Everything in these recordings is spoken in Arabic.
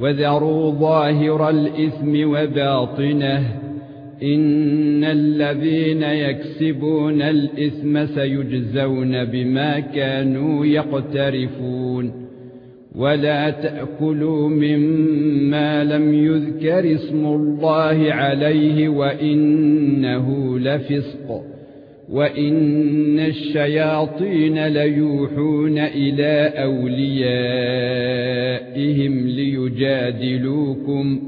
وذروا ظاهر الإثم وباطنه إن الذين يكسبون الإثم سيجزون بما كانوا يقترفون ولا تأكلوا مما لم يذكر اسم الله عليه وإنه لفسق وإن الشياطين ليوحون إلى أوليائهم ليجادلوكم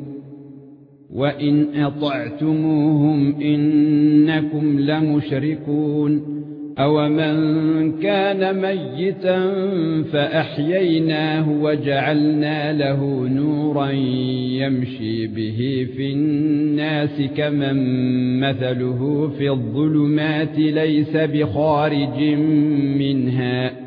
وإن أطعتموهم إنكم لمشركون أو من كان ميتا فأحييناه وجعلنا له نورا يمشي به في الناس كمن مثله في الظلمات ليس بخارج منها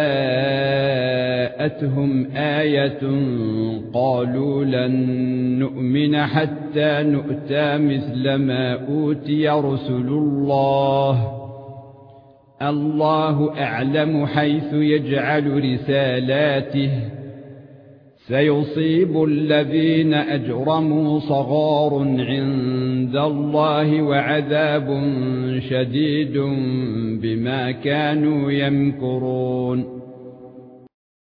جاءتهم آية قالوا لن نؤمن حتى نؤتى مثل ما أوتي رسل الله. الله أعلم حيث يجعل رسالاته. سيصيب الذين أجرموا صغار عند الله وعذاب شديد بما كانوا يمكرون.